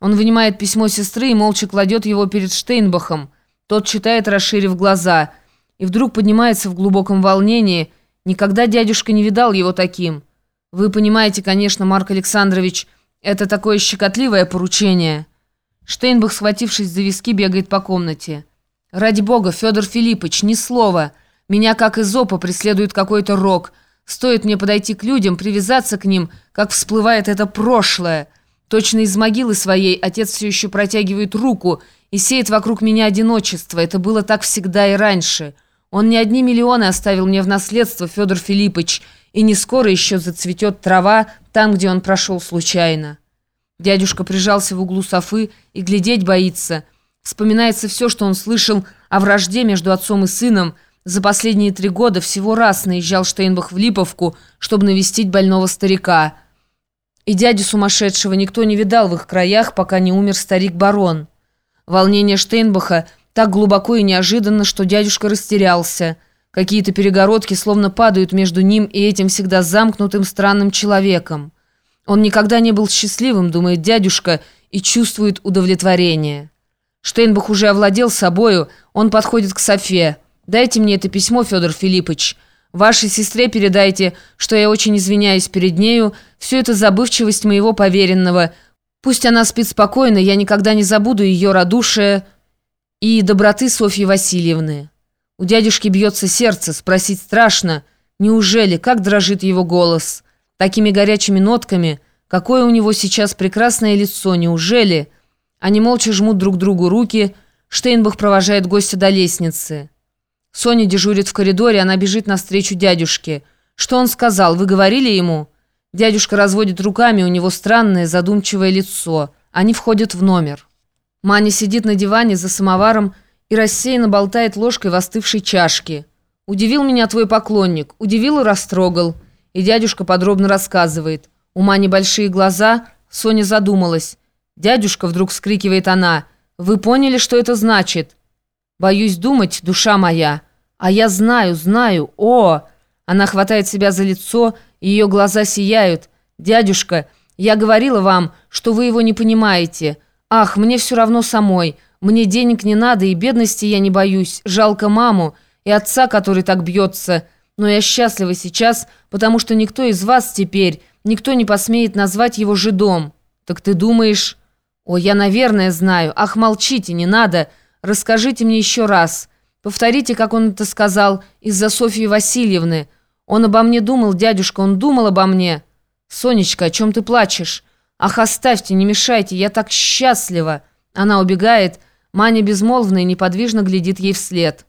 Он вынимает письмо сестры и молча кладет его перед Штейнбахом. Тот читает, расширив глаза, и вдруг поднимается в глубоком волнении. Никогда дядюшка не видал его таким. Вы понимаете, конечно, Марк Александрович, это такое щекотливое поручение. Штейнбах, схватившись за виски, бегает по комнате. «Ради бога, Федор Филиппович, ни слова. Меня, как из опа, преследует какой-то рок. Стоит мне подойти к людям, привязаться к ним, как всплывает это прошлое. Точно из могилы своей отец все еще протягивает руку и сеет вокруг меня одиночество. Это было так всегда и раньше. Он не одни миллионы оставил мне в наследство, Федор Филиппович, и не скоро еще зацветет трава там, где он прошел случайно». Дядюшка прижался в углу софы и глядеть боится – Вспоминается все, что он слышал о вражде между отцом и сыном. За последние три года всего раз наезжал Штейнбах в Липовку, чтобы навестить больного старика. И дяди сумасшедшего никто не видал в их краях, пока не умер старик-барон. Волнение Штейнбаха так глубоко и неожиданно, что дядюшка растерялся. Какие-то перегородки словно падают между ним и этим всегда замкнутым странным человеком. Он никогда не был счастливым, думает дядюшка, и чувствует удовлетворение. Штейнбах уже овладел собою, он подходит к Софе. «Дайте мне это письмо, Федор Филиппович. Вашей сестре передайте, что я очень извиняюсь перед нею, все это забывчивость моего поверенного. Пусть она спит спокойно, я никогда не забуду ее радушие и доброты Софьи Васильевны». У дядюшки бьется сердце, спросить страшно. Неужели, как дрожит его голос? Такими горячими нотками. Какое у него сейчас прекрасное лицо, неужели... Они молча жмут друг другу руки. Штейнбах провожает гостя до лестницы. Соня дежурит в коридоре, она бежит навстречу дядюшке. «Что он сказал? Вы говорили ему?» Дядюшка разводит руками, у него странное задумчивое лицо. Они входят в номер. Маня сидит на диване за самоваром и рассеянно болтает ложкой в остывшей чашке. «Удивил меня твой поклонник, удивил и растрогал». И дядюшка подробно рассказывает. У Мани большие глаза, Соня задумалась. «Дядюшка», — вдруг вскрикивает она, — «вы поняли, что это значит?» «Боюсь думать, душа моя. А я знаю, знаю. О!» Она хватает себя за лицо, ее глаза сияют. «Дядюшка, я говорила вам, что вы его не понимаете. Ах, мне все равно самой. Мне денег не надо, и бедности я не боюсь. Жалко маму и отца, который так бьется. Но я счастлива сейчас, потому что никто из вас теперь, никто не посмеет назвать его жидом. Так ты думаешь...» «Ой, я, наверное, знаю. Ах, молчите, не надо. Расскажите мне еще раз. Повторите, как он это сказал, из-за Софьи Васильевны. Он обо мне думал, дядюшка, он думал обо мне. Сонечка, о чем ты плачешь? Ах, оставьте, не мешайте, я так счастлива!» Она убегает. Маня безмолвно и неподвижно глядит ей вслед.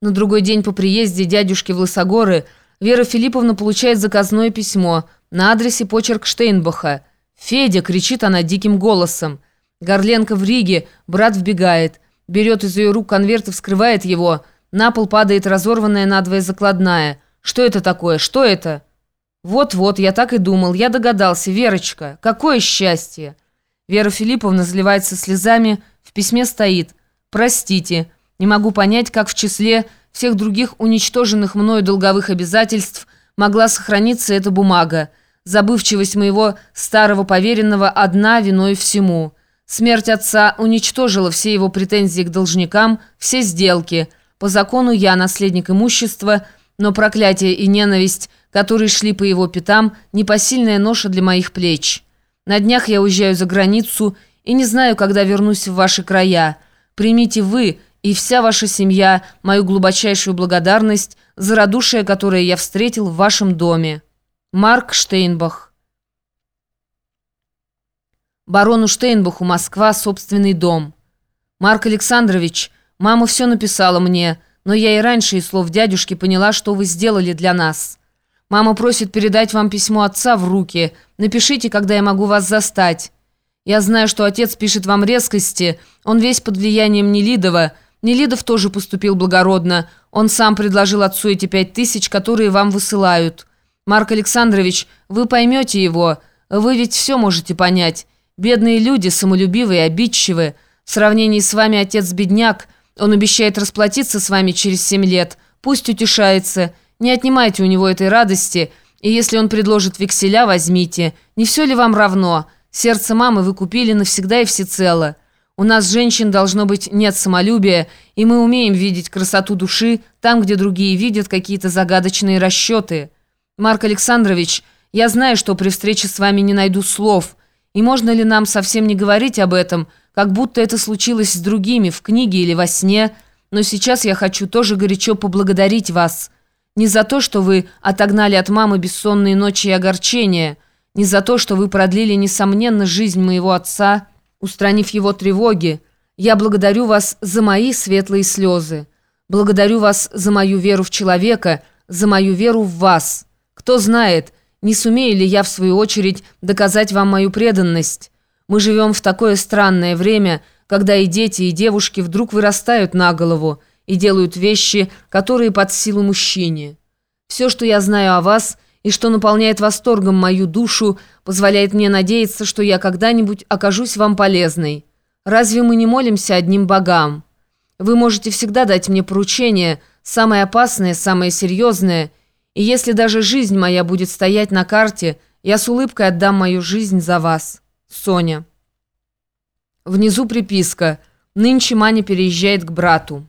На другой день по приезде дядюшки в Лысогоры Вера Филипповна получает заказное письмо на адресе почерк Штейнбаха – «Федя!» — кричит она диким голосом. Горленко в Риге, брат вбегает. Берет из ее рук конверт и вскрывает его. На пол падает разорванная надвое закладная. «Что это такое? Что это?» «Вот-вот, я так и думал. Я догадался. Верочка, какое счастье!» Вера Филипповна заливается слезами. В письме стоит «Простите, не могу понять, как в числе всех других уничтоженных мною долговых обязательств могла сохраниться эта бумага. Забывчивость моего старого поверенного одна виной всему. Смерть отца уничтожила все его претензии к должникам, все сделки. По закону я наследник имущества, но проклятие и ненависть, которые шли по его пятам, непосильная ноша для моих плеч. На днях я уезжаю за границу и не знаю, когда вернусь в ваши края. Примите вы и вся ваша семья мою глубочайшую благодарность за радушие, которое я встретил в вашем доме. Марк Штейнбах. Барону Штейнбаху, Москва, собственный дом. Марк Александрович, мама все написала мне, но я и раньше из слов дядюшки поняла, что вы сделали для нас. Мама просит передать вам письмо отца в руки. Напишите, когда я могу вас застать. Я знаю, что отец пишет вам резкости. Он весь под влиянием Нелидова. Нелидов тоже поступил благородно. Он сам предложил отцу эти пять тысяч, которые вам высылают. Марк Александрович, вы поймете его. Вы ведь все можете понять. Бедные люди, самолюбивые, обидчивые. В сравнении с вами отец бедняк. Он обещает расплатиться с вами через семь лет. Пусть утешается. Не отнимайте у него этой радости. И если он предложит векселя, возьмите. Не все ли вам равно? Сердце мамы вы купили навсегда и всецело. У нас, женщин, должно быть нет самолюбия, и мы умеем видеть красоту души там, где другие видят какие-то загадочные расчеты. Марк Александрович, я знаю, что при встрече с вами не найду слов. И можно ли нам совсем не говорить об этом, как будто это случилось с другими, в книге или во сне, но сейчас я хочу тоже горячо поблагодарить вас. Не за то, что вы отогнали от мамы бессонные ночи и огорчения, не за то, что вы продлили, несомненно, жизнь моего отца, устранив его тревоги. Я благодарю вас за мои светлые слезы. Благодарю вас за мою веру в человека, за мою веру в вас. Кто знает, не сумею ли я, в свою очередь, доказать вам мою преданность. Мы живем в такое странное время, когда и дети, и девушки вдруг вырастают на голову и делают вещи, которые под силу мужчине. Все, что я знаю о вас и что наполняет восторгом мою душу, позволяет мне надеяться, что я когда-нибудь окажусь вам полезной. Разве мы не молимся одним богам? Вы можете всегда дать мне поручение, самое опасное, самое серьезное, и если даже жизнь моя будет стоять на карте, я с улыбкой отдам мою жизнь за вас. Соня. Внизу приписка. Нынче Маня переезжает к брату.